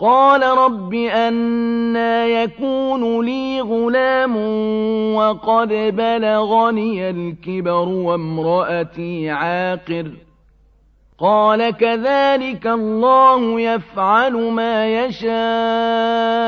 قَالَ رَبِّ أَنَّىٰ يَكُونُ لِي غُلَامٌ وَقَدْ بَلَغَنِيَ الْكِبَرُ وَامْرَأَتِي عَاقِرٌ ۖ. قَالَ كَذَٰلِكَ اللَّهُ يَفْعَلُ مَا يَشَاءُ.